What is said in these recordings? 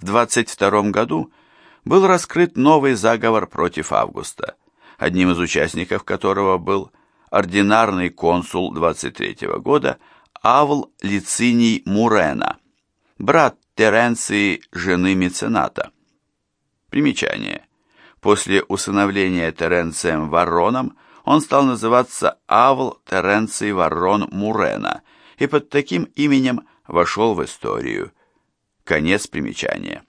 В 22 году был раскрыт новый заговор против Августа, одним из участников которого был ординарный консул 23 года Авл Лициний Мурена, брат Теренции, жены мецената. Примечание. После усыновления Теренцием Варроном он стал называться Авл Теренций Варрон Мурена и под таким именем вошел в историю. Конец примечания.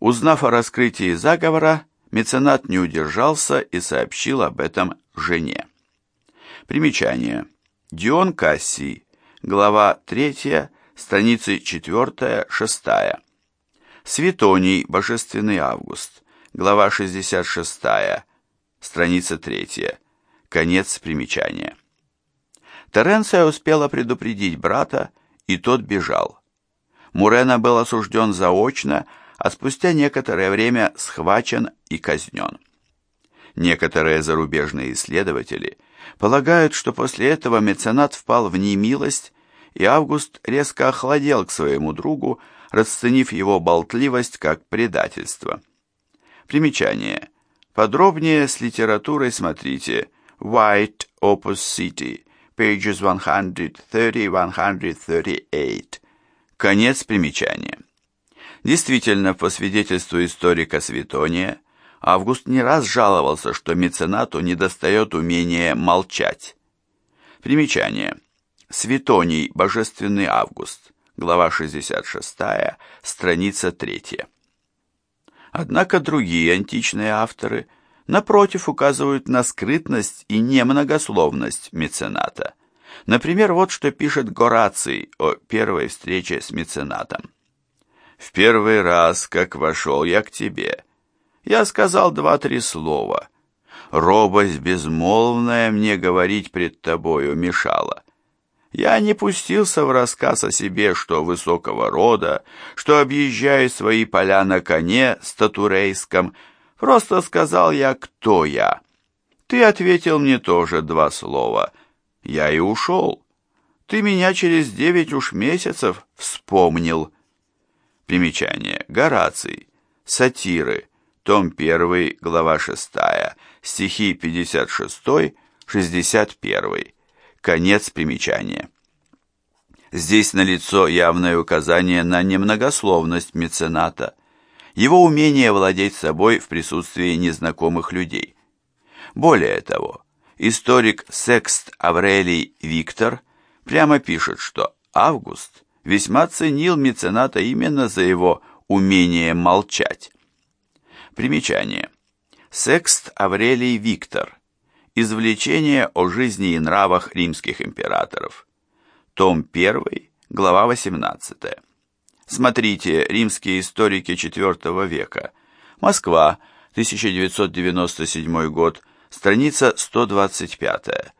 Узнав о раскрытии заговора, меценат не удержался и сообщил об этом жене. Примечание. Дион Кассий, глава 3, страницы 4-6. Светоний, Божественный Август, глава 66, страница 3. Конец примечания. Теренция успела предупредить брата, и тот бежал. Мурена был осужден заочно, а спустя некоторое время схвачен и казнен. Некоторые зарубежные исследователи полагают, что после этого меценат впал в немилость, и Август резко охладел к своему другу, расценив его болтливость как предательство. Примечание. Подробнее с литературой смотрите White Opus City, pages 130-138. Конец примечания. Действительно, по свидетельству историка Светония, Август не раз жаловался, что меценату недостает умения молчать. Примечание. Светоний, Божественный Август, глава 66, страница 3. Однако другие античные авторы, напротив, указывают на скрытность и немногословность мецената. Например, вот что пишет Гораций о первой встрече с меценатом. «В первый раз, как вошел я к тебе, я сказал два-три слова. Робость безмолвная мне говорить пред тобою мешала. Я не пустился в рассказ о себе, что высокого рода, что объезжаю свои поля на коне статурейском. Просто сказал я, кто я. Ты ответил мне тоже два слова. Я и ушел. Ты меня через девять уж месяцев вспомнил. Примечание. Гораций. Сатиры. Том 1, глава 6. Стихи 56, 61. Конец примечания. Здесь налицо явное указание на немногословность мецената, его умение владеть собой в присутствии незнакомых людей. Более того, историк Секст Аврелий Виктор прямо пишет, что Август весьма ценил мецената именно за его умение молчать. Примечание. Секст Аврелий Виктор Извлечение о жизни и нравах римских императоров. Том 1, глава 18. Смотрите «Римские историки IV века». Москва, 1997 год, страница 125.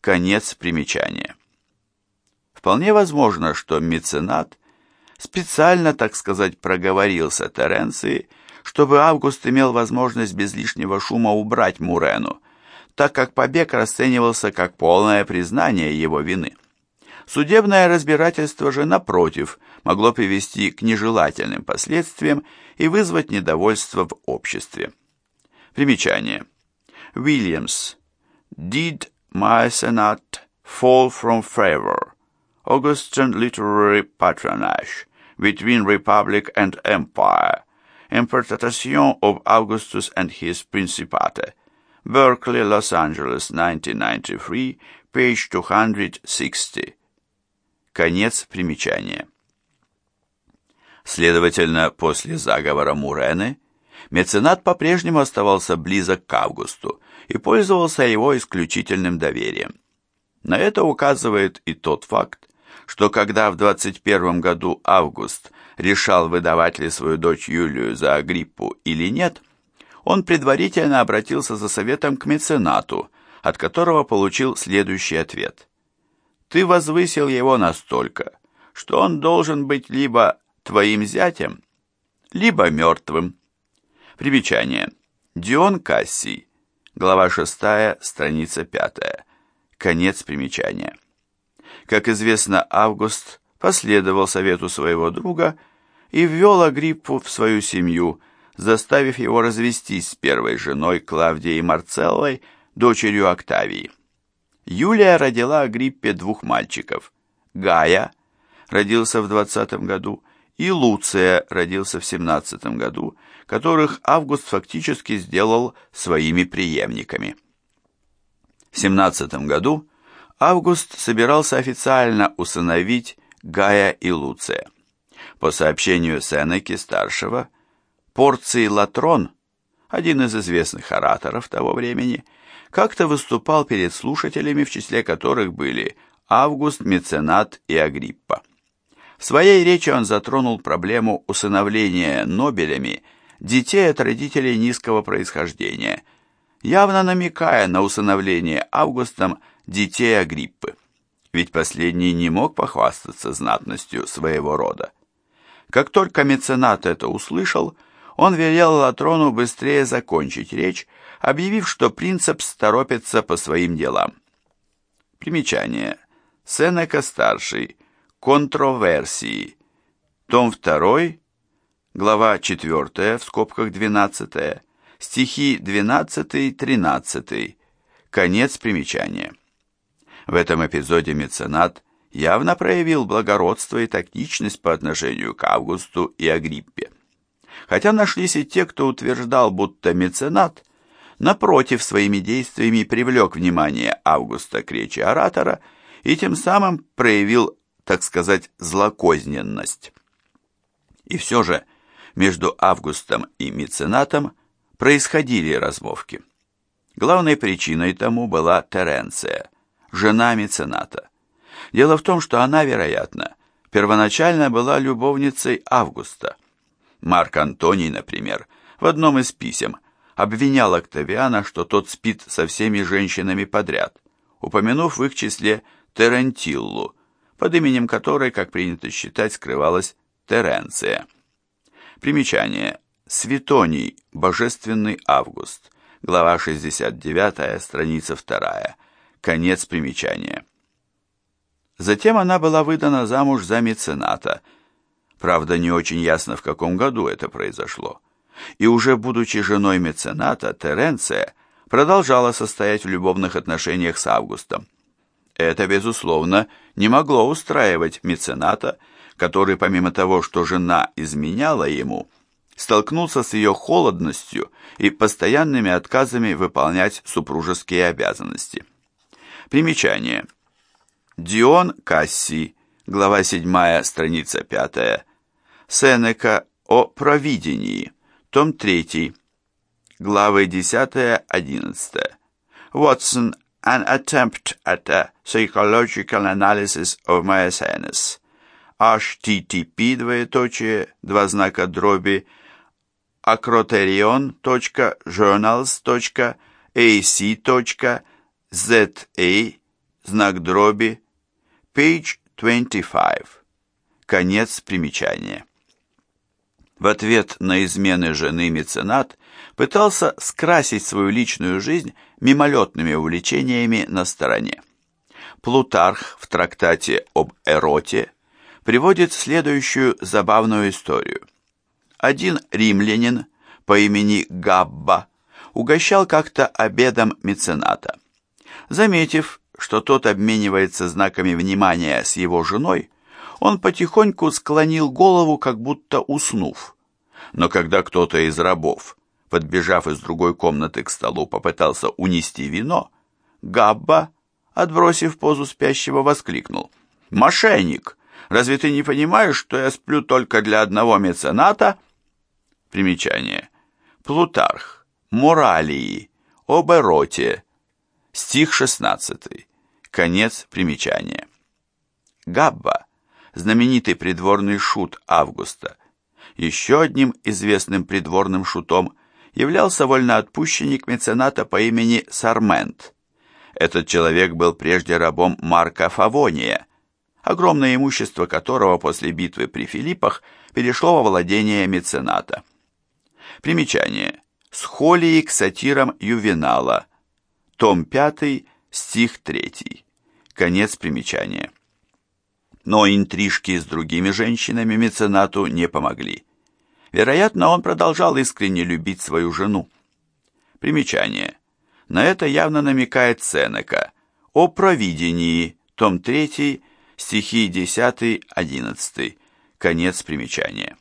Конец примечания. Вполне возможно, что меценат специально, так сказать, проговорился Теренции, чтобы Август имел возможность без лишнего шума убрать Мурену, так как побег расценивался как полное признание его вины. Судебное разбирательство же, напротив, могло привести к нежелательным последствиям и вызвать недовольство в обществе. Примечание. Williams. Did my senate fall from favor? Augustan literary patronage between republic and empire. Interpretation of Augustus and his Principate. Berkeley, Los Angeles, 1993, page 260. Конец примечания. Следовательно, после заговора Мурены меценат по-прежнему оставался близок к Августу и пользовался его исключительным доверием. На это указывает и тот факт, что когда в 21 году Август решал, выдавать ли свою дочь Юлию за Агриппу или нет – он предварительно обратился за советом к меценату, от которого получил следующий ответ. «Ты возвысил его настолько, что он должен быть либо твоим зятем, либо мертвым». Примечание. Дион Кассий, глава 6, страница 5. Конец примечания. Как известно, Август последовал совету своего друга и ввел Агриппу в свою семью, заставив его развестись с первой женой Клавдией Марцеллой, дочерью Октавии. Юлия родила Агриппе двух мальчиков. Гая родился в 20 году, и Луция родился в 17 году, которых Август фактически сделал своими преемниками. В 17 году Август собирался официально усыновить Гая и Луция. По сообщению Сенеки-старшего, Порций Латрон, один из известных ораторов того времени, как-то выступал перед слушателями, в числе которых были Август, Меценат и Агриппа. В своей речи он затронул проблему усыновления Нобелями детей от родителей низкого происхождения, явно намекая на усыновление Августом детей Агриппы. Ведь последний не мог похвастаться знатностью своего рода. Как только меценат это услышал, он велел Латрону быстрее закончить речь, объявив, что принцепс торопится по своим делам. Примечание. Сенека-старший. Контроверсии. Том 2, глава 4, в скобках 12, стихи 12-13, конец примечания. В этом эпизоде меценат явно проявил благородство и тактичность по отношению к Августу и Агриппе. Хотя нашлись и те, кто утверждал, будто меценат, напротив, своими действиями привлек внимание Августа к речи оратора и тем самым проявил так сказать, злокозненность. И все же между Августом и Меценатом происходили размовки. Главной причиной тому была Теренция, жена Мецената. Дело в том, что она, вероятно, первоначально была любовницей Августа. Марк Антоний, например, в одном из писем обвинял Октавиана, что тот спит со всеми женщинами подряд, упомянув в их числе Терентиллу, под именем которой, как принято считать, скрывалась Теренция. Примечание. Светоний, Божественный Август, глава 69, страница 2, конец примечания. Затем она была выдана замуж за мецената, правда, не очень ясно, в каком году это произошло. И уже будучи женой мецената, Теренция продолжала состоять в любовных отношениях с Августом. Это, безусловно, не могло устраивать мецената, который, помимо того, что жена изменяла ему, столкнулся с ее холодностью и постоянными отказами выполнять супружеские обязанности. Примечание. Дион Касси, глава 7, страница 5, Сенека о провидении, том 3, главы 10-11, Watson an attempt at a psychological analysis of Maecenas. Http, двоеточие, два знака дроби, acroterion.journals.ac.za, знак дроби, page 25. Конец примечания. В ответ на измены жены меценат пытался скрасить свою личную жизнь мимолетными увлечениями на стороне. Плутарх в трактате об эроте приводит следующую забавную историю. Один римлянин по имени Габба угощал как-то обедом мецената. Заметив, что тот обменивается знаками внимания с его женой, он потихоньку склонил голову, как будто уснув. Но когда кто-то из рабов подбежав из другой комнаты к столу, попытался унести вино, Габба, отбросив позу спящего, воскликнул. «Мошенник! Разве ты не понимаешь, что я сплю только для одного мецената?» Примечание. Плутарх. Моралии. Об эроте. Стих 16. Конец примечания. Габба, знаменитый придворный шут Августа, еще одним известным придворным шутом являлся вольноотпущенник мецената по имени Сармент. Этот человек был прежде рабом Марка Фавония, огромное имущество которого после битвы при Филиппах перешло во владение мецената. Примечание. Схолии к сатирам Ювенала. Том 5, стих 3. Конец примечания. но интрижки с другими женщинами меценату не помогли. Вероятно, он продолжал искренне любить свою жену. Примечание. На это явно намекает Сенека о провидении, том 3, стихи 10-11, конец примечания.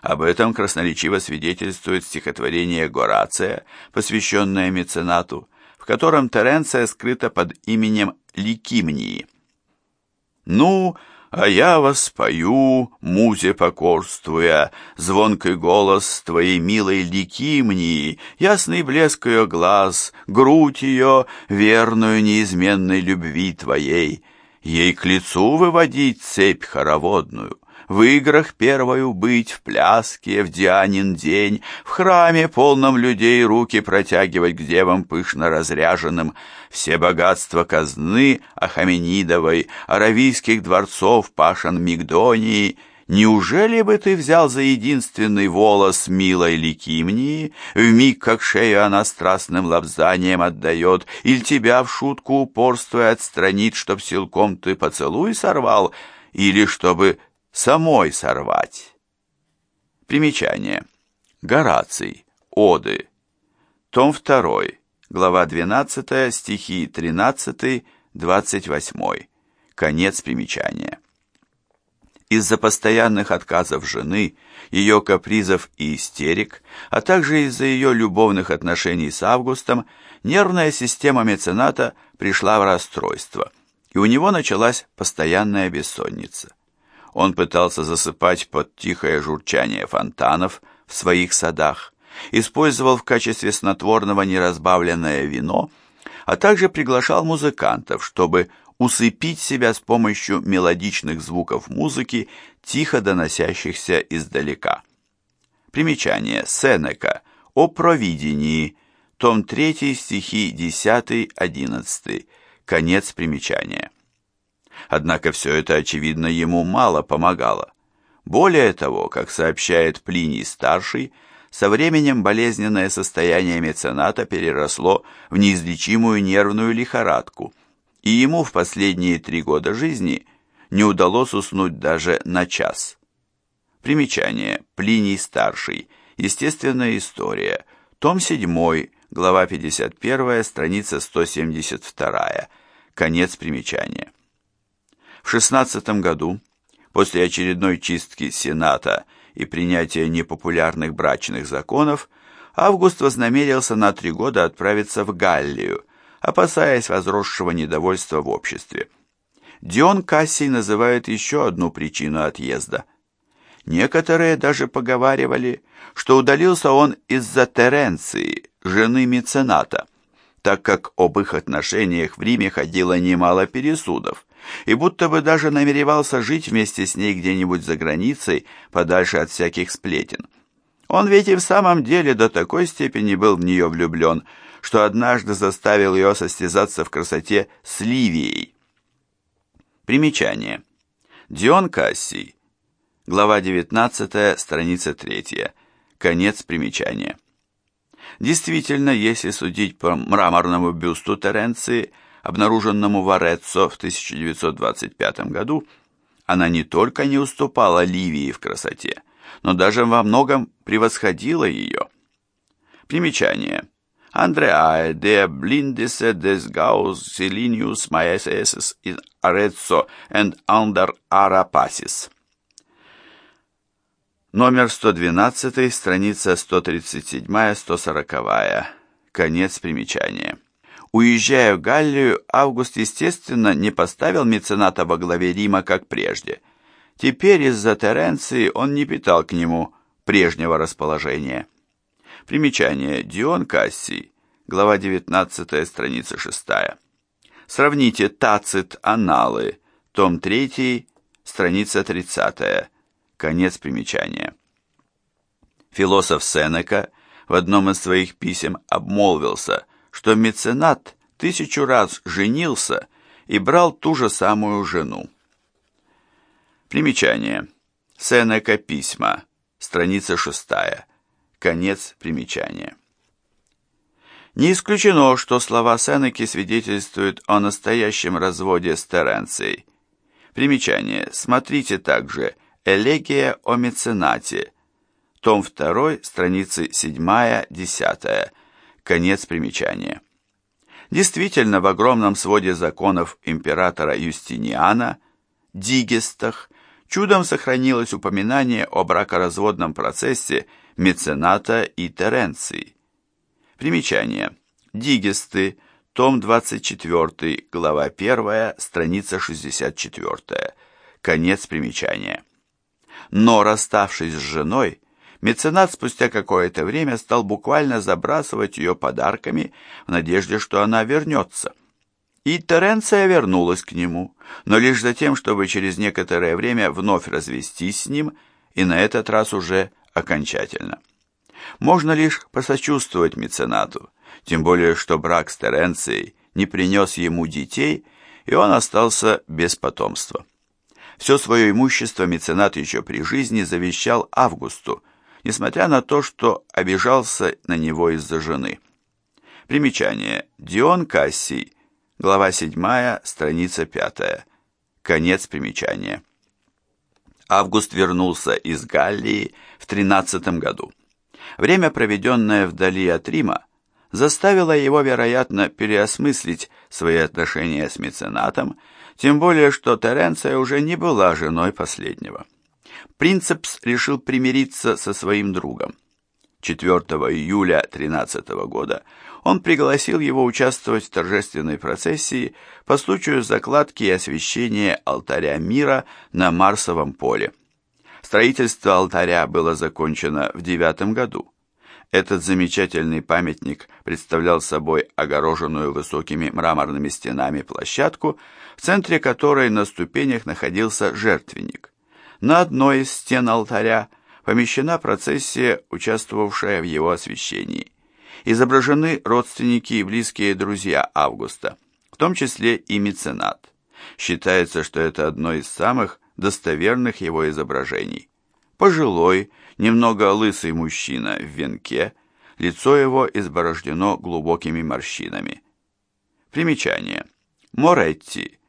Об этом красноречиво свидетельствует стихотворение Горация, посвященное меценату, в котором Теренция скрыта под именем Ликимнии. «Ну, а я вас пою, музе покорствуя, звонкий голос твоей милой Ликимнии, ясный блеск ее глаз, грудь ее, верную неизменной любви твоей, ей к лицу выводить цепь хороводную, в играх первою быть, в пляске, в Дианин день, в храме, полном людей, руки протягивать к девам пышно разряженным, все богатства казны Ахаменидовой, аравийских дворцов Пашан Мигдонии, Неужели бы ты взял за единственный волос милой Ликимнии, в миг, как шею она страстным лобзанием отдает, или тебя в шутку упорствуя отстранит, чтоб силком ты поцелуй сорвал, или чтобы самой сорвать. Примечание. Гораций. Оды. Том 2. Глава 12, стихи 13, 28. Конец примечания. Из-за постоянных отказов жены, ее капризов и истерик, а также из-за ее любовных отношений с Августом, нервная система мецената пришла в расстройство, и у него началась постоянная бессонница. Он пытался засыпать под тихое журчание фонтанов в своих садах, использовал в качестве снотворного неразбавленное вино, а также приглашал музыкантов, чтобы усыпить себя с помощью мелодичных звуков музыки, тихо доносящихся издалека. Примечание Сенека о провидении, том 3, стихи 10-11, конец примечания. Однако все это, очевидно, ему мало помогало. Более того, как сообщает Плиний-старший, со временем болезненное состояние мецената переросло в неизлечимую нервную лихорадку, и ему в последние три года жизни не удалось уснуть даже на час. Примечание. Плиний-старший. Естественная история. Том 7, глава 51, страница 172. Конец примечания. В 16 году, после очередной чистки Сената и принятия непопулярных брачных законов, Август вознамерился на три года отправиться в Галлию, опасаясь возросшего недовольства в обществе. Дион Кассий называет еще одну причину отъезда. Некоторые даже поговаривали, что удалился он из-за Теренции, жены мецената, так как об их отношениях в Риме ходило немало пересудов, и будто бы даже намеревался жить вместе с ней где-нибудь за границей, подальше от всяких сплетен. Он ведь и в самом деле до такой степени был в нее влюблен, что однажды заставил ее состязаться в красоте с Ливией. Примечание. Дион Кассий. Глава 19, страница 3. Конец примечания. Действительно, если судить по мраморному бюсту Теренции – обнаруженному в Ореццо в 1925 году, она не только не уступала Ливии в красоте, но даже во многом превосходила ее. Примечание. Андреаe de blindese des Gauss Silinius Maeses in Arezzo and under Arapacis. Номер 112, страница 137-140. Конец примечания. Уезжая в Галлию, Август, естественно, не поставил мецената во главе Рима, как прежде. Теперь из-за Теренции он не питал к нему прежнего расположения. Примечание. Дион Кассий, глава 19, страница 6. Сравните Тацит Аналы, том 3, страница 30. Конец примечания. Философ Сенека в одном из своих писем обмолвился – что меценат тысячу раз женился и брал ту же самую жену. Примечание. Сенека письма. Страница шестая. Конец примечания. Не исключено, что слова Сенеки свидетельствуют о настоящем разводе с Теренцией. Примечание. Смотрите также «Элегия о меценате», том 2, страницы 7-10, конец примечания. Действительно, в огромном своде законов императора Юстиниана, Дигестах, чудом сохранилось упоминание о бракоразводном процессе мецената и Теренции. Примечание. Дигесты, том 24, глава 1, страница 64. Конец примечания. Но, расставшись с женой, меценат спустя какое-то время стал буквально забрасывать ее подарками в надежде, что она вернется. И Теренция вернулась к нему, но лишь за тем, чтобы через некоторое время вновь развестись с ним, и на этот раз уже окончательно. Можно лишь посочувствовать меценату, тем более что брак с Теренцией не принес ему детей, и он остался без потомства. Все свое имущество меценат еще при жизни завещал Августу, несмотря на то, что обижался на него из-за жены. Примечание. Дион Кассий, глава 7, страница 5. Конец примечания. Август вернулся из Галлии в 13 году. Время, проведенное вдали от Рима, заставило его, вероятно, переосмыслить свои отношения с меценатом тем более, что Теренция уже не была женой последнего. Принцепс решил примириться со своим другом. 4 июля 13 года он пригласил его участвовать в торжественной процессии по случаю закладки и освящения алтаря мира на Марсовом поле. Строительство алтаря было закончено в девятом году. Этот замечательный памятник представлял собой огороженную высокими мраморными стенами площадку, в центре которой на ступенях находился жертвенник. На одной из стен алтаря помещена процессия, участвовавшая в его освящении. Изображены родственники и близкие друзья Августа, в том числе и меценат. Считается, что это одно из самых достоверных его изображений. Пожилой, немного лысый мужчина в венке, лицо его изборождено глубокими морщинами. Примечание. Моретти.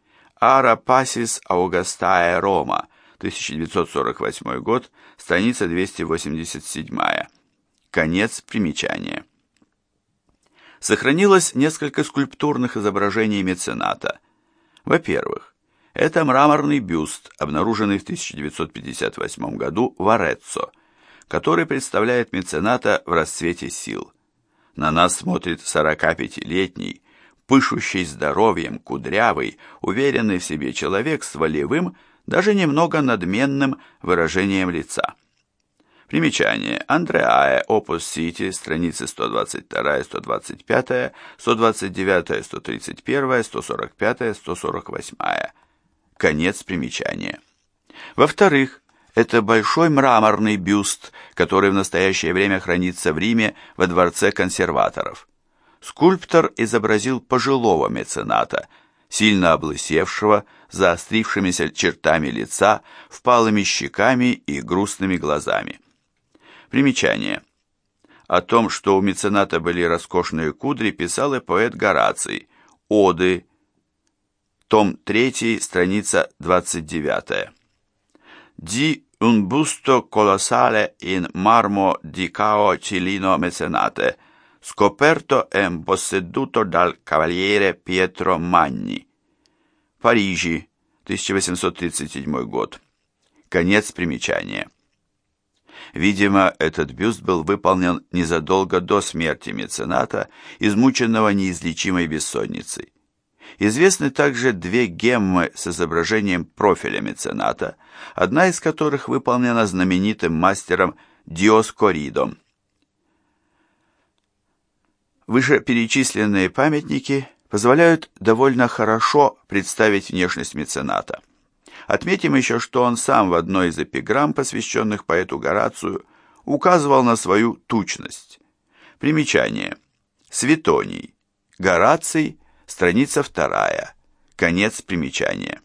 Ара Пасис Аугастае Рома. 1948 год. Страница 287. Конец примечания. Сохранилось несколько скульптурных изображений мецената. Во-первых, это мраморный бюст, обнаруженный в 1958 году в Ореццо, который представляет мецената в расцвете сил. На нас смотрит 45-летний, пышущий здоровьем, кудрявый, уверенный в себе человек с волевым, даже немного надменным выражением лица. Примечание. Андреае, Опус Сити, страницы 122, 125, 129, 131, 145, 148. Конец примечания. Во-вторых, это большой мраморный бюст, который в настоящее время хранится в Риме во дворце консерваторов. Скульптор изобразил пожилого мецената, сильно облысевшего, заострившимися чертами лица, впалыми щеками и грустными глазами. Примечание. О том, что у мецената были роскошные кудри, писал и поэт Гораций. Оды. Том 3, страница 29. Ди un busto colossale in marmo di Cao Cilino Mecenate, scoperto e posseduto dal cavaliere Pietro Magni. Парижи, 1837 год. Конец примечания. Видимо, этот бюст был выполнен незадолго до смерти мецената, измученного неизлечимой бессонницей. Известны также две геммы с изображением профиля мецената, одна из которых выполнена знаменитым мастером Диоскоридом. Вышеперечисленные памятники позволяют довольно хорошо представить внешность мецената. Отметим еще, что он сам в одной из эпиграмм, посвященных поэту Горацию, указывал на свою тучность. Примечание. Светоний. Гораций – Страница вторая. Конец примечания.